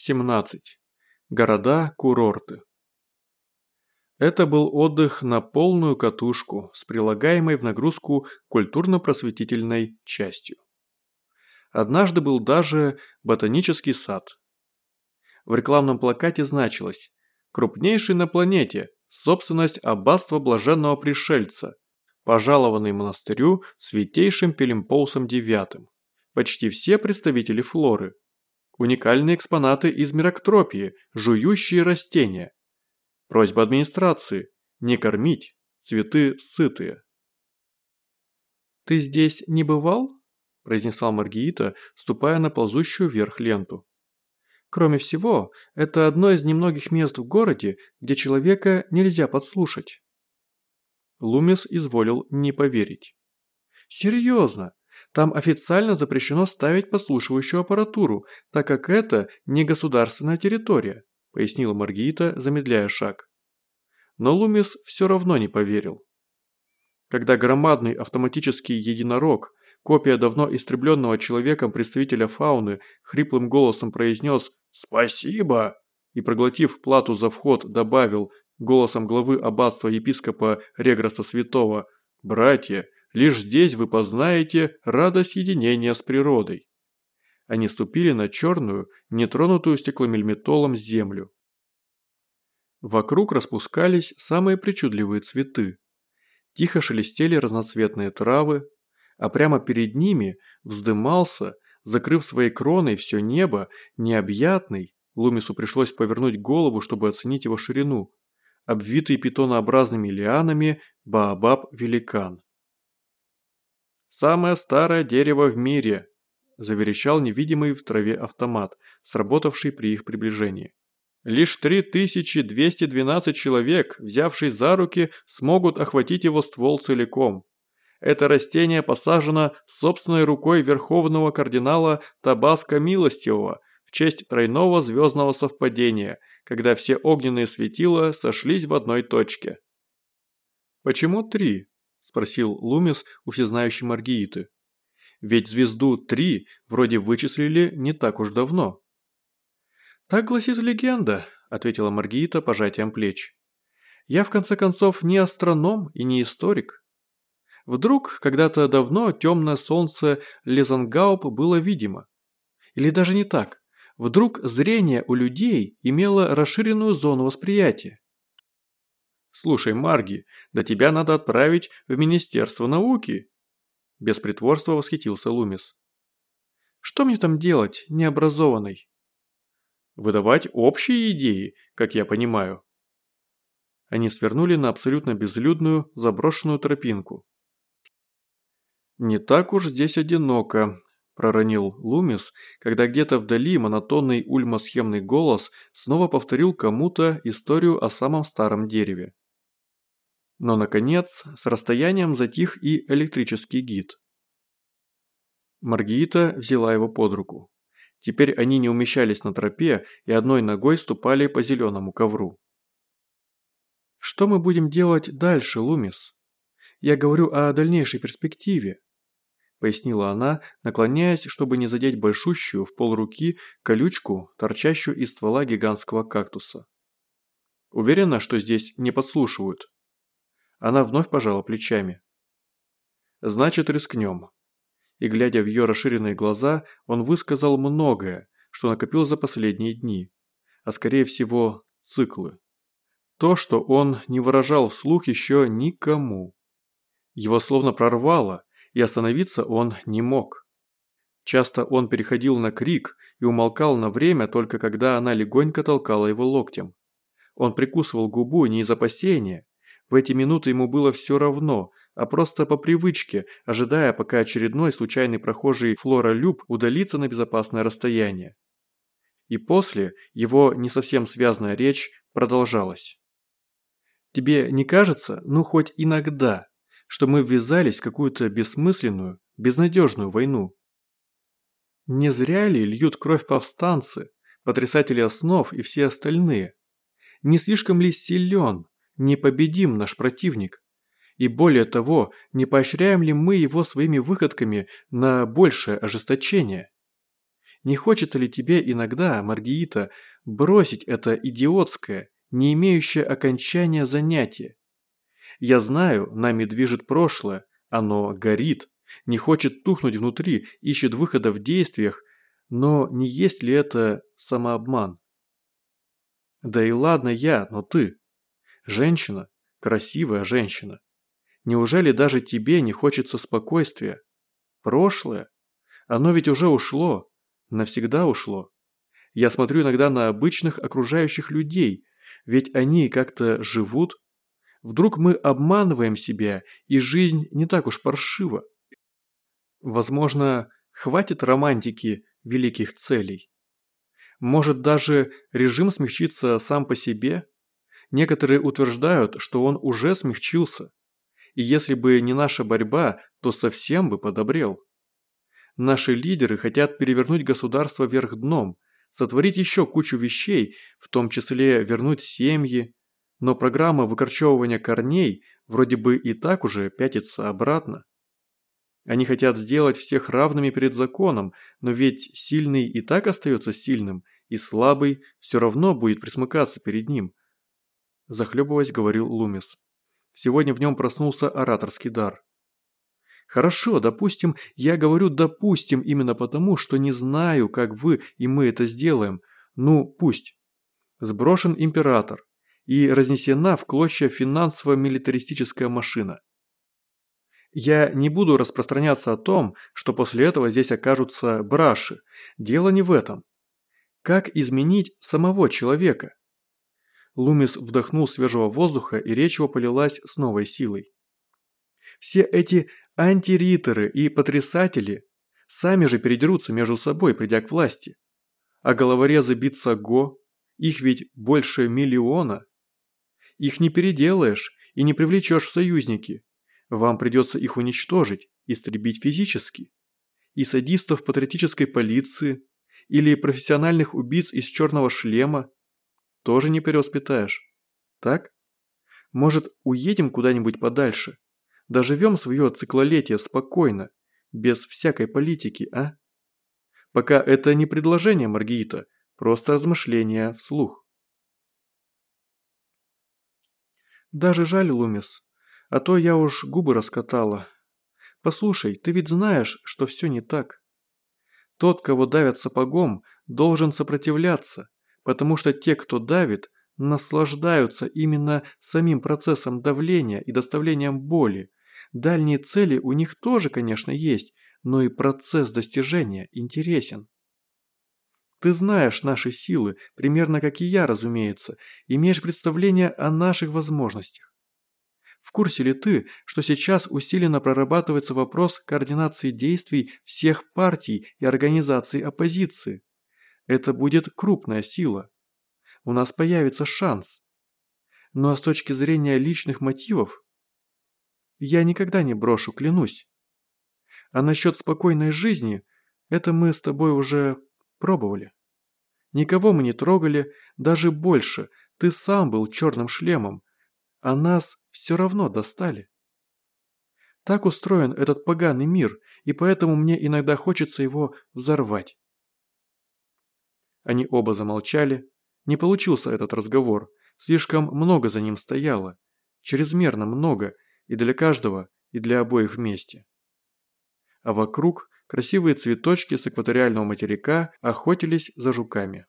17. Города-курорты. Это был отдых на полную катушку с прилагаемой в нагрузку культурно-просветительной частью. Однажды был даже ботанический сад. В рекламном плакате значилось «Крупнейший на планете, собственность аббатства блаженного пришельца, пожалованный монастырю святейшим Пелемпоусом IX. Почти все представители флоры – Уникальные экспонаты из мироктропии, жующие растения. Просьба администрации – не кормить, цветы сытые. «Ты здесь не бывал?» – произнесла Маргиита, ступая на ползущую вверх ленту. «Кроме всего, это одно из немногих мест в городе, где человека нельзя подслушать». Лумис изволил не поверить. «Серьезно, там официально запрещено ставить послушивающую аппаратуру, так как это не государственная территория», пояснила Маргита, замедляя шаг. Но Лумис все равно не поверил. Когда громадный автоматический единорог, копия давно истребленного человеком представителя фауны, хриплым голосом произнес «Спасибо!» и, проглотив плату за вход, добавил голосом главы аббатства епископа Реграса Святого «Братья, Лишь здесь вы познаете радость единения с природой. Они ступили на черную, нетронутую стекломельметолом землю. Вокруг распускались самые причудливые цветы. Тихо шелестели разноцветные травы, а прямо перед ними вздымался, закрыв своей кроной все небо, необъятный, Лумису пришлось повернуть голову, чтобы оценить его ширину, обвитый питонообразными лианами Баобаб-великан. «Самое старое дерево в мире», – заверещал невидимый в траве автомат, сработавший при их приближении. «Лишь 3212 человек, взявшись за руки, смогут охватить его ствол целиком. Это растение посажено собственной рукой верховного кардинала Табаска Милостивого в честь тройного звездного совпадения, когда все огненные светила сошлись в одной точке». «Почему три?» Спросил Лумис у всезнающей Маргииты. «Ведь звезду 3 вроде вычислили не так уж давно». «Так гласит легенда», – ответила Маргиита пожатием плеч. «Я в конце концов не астроном и не историк. Вдруг когда-то давно темное солнце Лезангауп было видимо. Или даже не так. Вдруг зрение у людей имело расширенную зону восприятия. «Слушай, Марги, да тебя надо отправить в Министерство науки!» Без притворства восхитился Лумис. «Что мне там делать, необразованный?» «Выдавать общие идеи, как я понимаю». Они свернули на абсолютно безлюдную, заброшенную тропинку. «Не так уж здесь одиноко», – проронил Лумис, когда где-то вдали монотонный ульмосхемный голос снова повторил кому-то историю о самом старом дереве. Но, наконец, с расстоянием затих и электрический гид. Маргиита взяла его под руку. Теперь они не умещались на тропе и одной ногой ступали по зеленому ковру. «Что мы будем делать дальше, Лумис? Я говорю о дальнейшей перспективе», – пояснила она, наклоняясь, чтобы не задеть большущую в полруки колючку, торчащую из ствола гигантского кактуса. «Уверена, что здесь не подслушивают?» Она вновь пожала плечами. «Значит, рискнем». И глядя в ее расширенные глаза, он высказал многое, что накопил за последние дни, а скорее всего циклы. То, что он не выражал вслух еще никому. Его словно прорвало, и остановиться он не мог. Часто он переходил на крик и умолкал на время, только когда она легонько толкала его локтем. Он прикусывал губу не из опасения, в эти минуты ему было все равно, а просто по привычке, ожидая, пока очередной случайный прохожий Флора Люб удалится на безопасное расстояние. И после его не совсем связанная речь продолжалась. «Тебе не кажется, ну хоть иногда, что мы ввязались в какую-то бессмысленную, безнадежную войну? Не зря ли льют кровь повстанцы, потрясатели основ и все остальные? Не слишком ли силен, непобедим наш противник. И более того, не поощряем ли мы его своими выходками на большее ожесточение? Не хочется ли тебе иногда, Маргиита, бросить это идиотское, не имеющее окончания занятие? Я знаю, нами движет прошлое, оно горит, не хочет тухнуть внутри, ищет выхода в действиях, но не есть ли это самообман? Да и ладно я, но ты. Женщина, красивая женщина. Неужели даже тебе не хочется спокойствия? Прошлое? Оно ведь уже ушло. Навсегда ушло. Я смотрю иногда на обычных окружающих людей, ведь они как-то живут. Вдруг мы обманываем себя, и жизнь не так уж паршива. Возможно, хватит романтики великих целей. Может даже режим смягчится сам по себе? Некоторые утверждают, что он уже смягчился. И если бы не наша борьба, то совсем бы подобрел. Наши лидеры хотят перевернуть государство вверх дном, сотворить еще кучу вещей, в том числе вернуть семьи, но программа выкорчевывания корней вроде бы и так уже пятится обратно. Они хотят сделать всех равными перед законом, но ведь сильный и так остается сильным, и слабый все равно будет присмыкаться перед ним. Захлебываясь, говорил Лумис. Сегодня в нем проснулся ораторский дар. Хорошо, допустим, я говорю «допустим» именно потому, что не знаю, как вы и мы это сделаем. Ну, пусть. Сброшен император и разнесена в клочья финансово-милитаристическая машина. Я не буду распространяться о том, что после этого здесь окажутся браши. Дело не в этом. Как изменить самого человека? Лумис вдохнул свежего воздуха, и речь его полилась с новой силой. Все эти антириторы и потрясатели сами же передерутся между собой, придя к власти. А головорезы Битсаго, их ведь больше миллиона. Их не переделаешь и не привлечешь в союзники. Вам придется их уничтожить, истребить физически. И садистов патриотической полиции, или профессиональных убийц из черного шлема тоже не перевоспитаешь. Так? Может, уедем куда-нибудь подальше? Доживем свое циклолетие спокойно, без всякой политики, а? Пока это не предложение Маргиита, просто размышления вслух. Даже жаль, Лумис, а то я уж губы раскатала. Послушай, ты ведь знаешь, что все не так. Тот, кого давят сапогом, должен сопротивляться, потому что те, кто давит, наслаждаются именно самим процессом давления и доставлением боли. Дальние цели у них тоже, конечно, есть, но и процесс достижения интересен. Ты знаешь наши силы, примерно как и я, разумеется, имеешь представление о наших возможностях. В курсе ли ты, что сейчас усиленно прорабатывается вопрос координации действий всех партий и организаций оппозиции? Это будет крупная сила. У нас появится шанс. Ну а с точки зрения личных мотивов, я никогда не брошу, клянусь. А насчет спокойной жизни, это мы с тобой уже пробовали. Никого мы не трогали, даже больше, ты сам был черным шлемом, а нас все равно достали. Так устроен этот поганый мир, и поэтому мне иногда хочется его взорвать. Они оба замолчали. Не получился этот разговор. Слишком много за ним стояло. Чрезмерно много, и для каждого, и для обоих вместе. А вокруг красивые цветочки с экваториального материка охотились за жуками.